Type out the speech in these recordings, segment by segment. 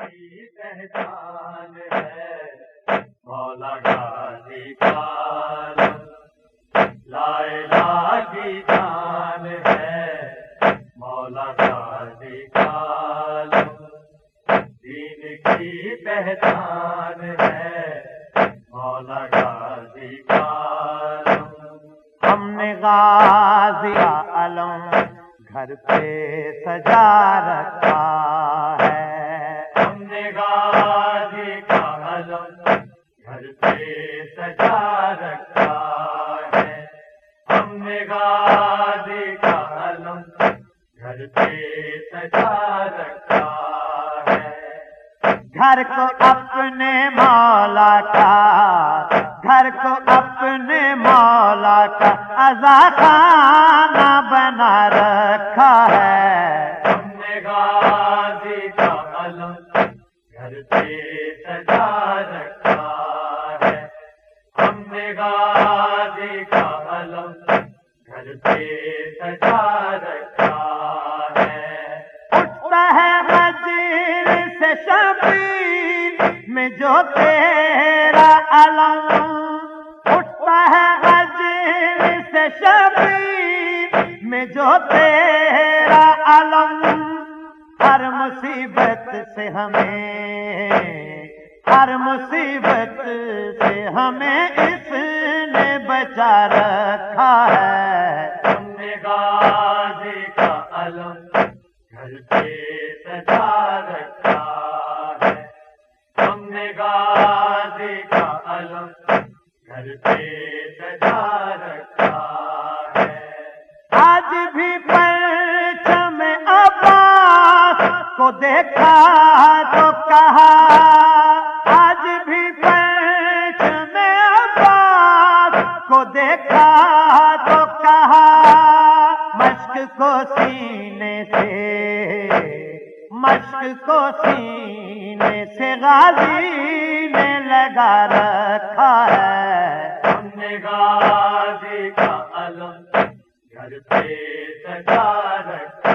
کی پہچان ہے۔ مولا غازی لائے لا کی جان ہے۔ مولا غازی دین کی پہچان ہے۔ مولا غازی کا ہم نے غازی علم گھر پہ سجا رکھا۔ ہے کا علم گھر پہ سجا رکھا ہے ہم نے غازی کا علم گھر پہ سجا رکھا ہے گھر کو اپنے مولا کا، گھر کو اپنے مولا کا ازا خانہ بنا رکھا ہے۔ ہم نے غازی کا علم گھر پہ سجا رکھا ہے ہم نے غازی کا علم گھر پہ سجا رکھا ہے اٹھتا ہے مجیر سے شبیر میں جو تیرا علم۔ اٹھتا ہے مجیر سے شبیر میں جو تیرا علم۔ ہر مصیبت سے ہمیں، ہر مصیبت سے ہمیں اس نے بچا رکھا ہے۔ ہم نے غازی کا علم گھر پہ سجا رکھا ہے۔ ہم نے غازی کا علم گھر پہ سجا رکھا کو دیکھا تو کہا، آج بھی پرچم عباس کو دیکھا تو کہا، مشق کو سینے سے، مشق کو سینے سے غازی نے لگا رکھا ہے۔ ہم نے غازی کا علم گھر پہ سجا رکھا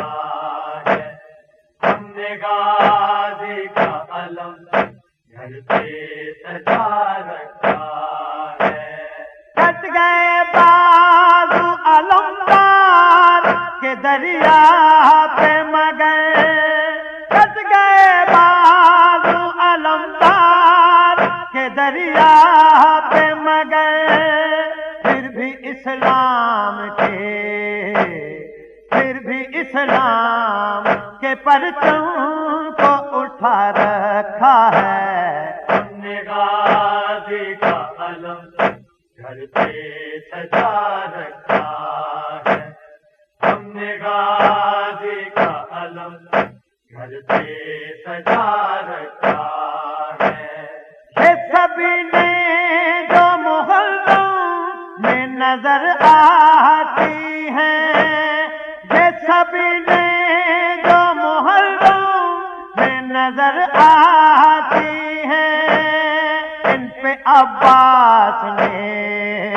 ہم غازی کا علم گھر پہ سجا رکھا ہے۔ کٹ گئے بازو علمدار کے دریا پہ مگر۔ کٹ گئے بازو علمدار کے دریا پہ مگر۔ پھر بھی اسلام کے پھر بھی اسلام کے پرچم کو اٹھا رکھا ہے۔ غازی کا علم گھر پہ سجا رکھا ہے۔ ہم نے کا علم گھر پہ سجا رکھا ہے۔ سبھی نے جو محلوں میں نظر آتی ہیں یہ سبھی نے نظر آتی ہیں ان پہ عباس نے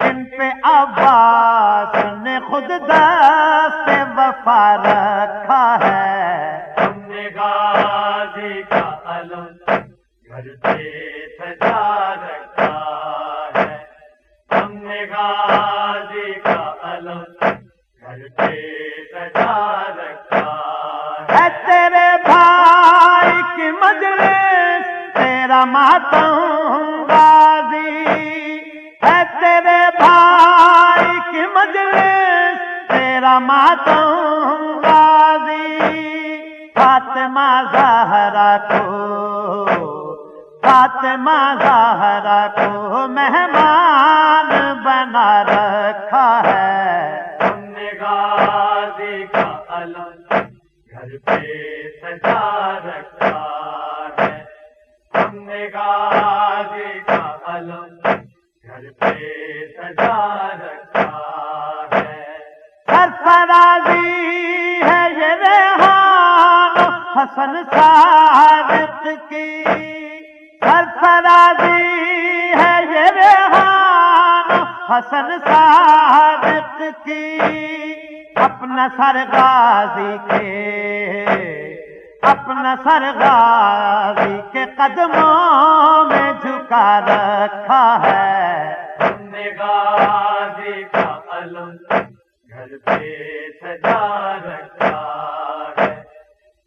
ان پہ عباس نے خود دست وفا رکھا ہے۔ ہم نے غازی کا علم گھر پہ سجا رکھا ہے۔ ہم نے غازی کا علم گھر پہ سجا مجلس، تیرا ماتم غازی۔ ہے تیرے بھائی کی مجلس، تیرا ماتم غازی۔ فاطمہ زہرا کو، فاطمہ زہرا کو مہمان بنا رکھا ہے۔ نے غازی کا علم گھر پہ سجا رکھا ہم کا علم گھر پہ سجا رکھا ہے سرفرازی ہے یہ ریحان حسن صادق کی سرفرازی ہے یہ ریحان حسن صادق کی اپنا سر غازی کے اپنا سر غازی کے قدموں میں جھکا رکھا ہے۔ غازی کا علم گھر پہ سجا رکھا ہے۔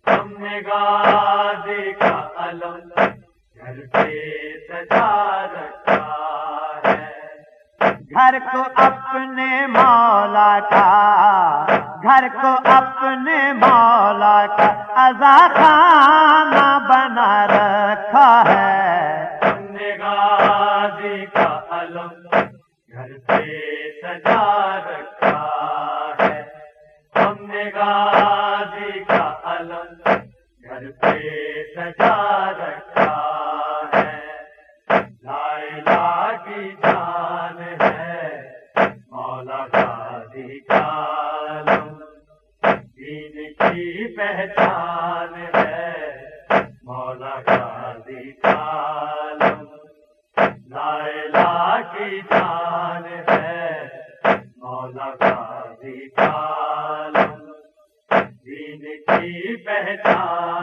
ہم نے غازی کا علم گھر پہ سجا رکھا ہے۔ گھر کو اپنے مولا کا گھر کو اپنے مولا کا۔ ازا خانہ بنا رکھا ہے۔ ہم نے غازی کا علم۔ پہچان ہے، مولا غازی کا علم لائلا کی جان ہے، مولا غازی کا دین کی پہچان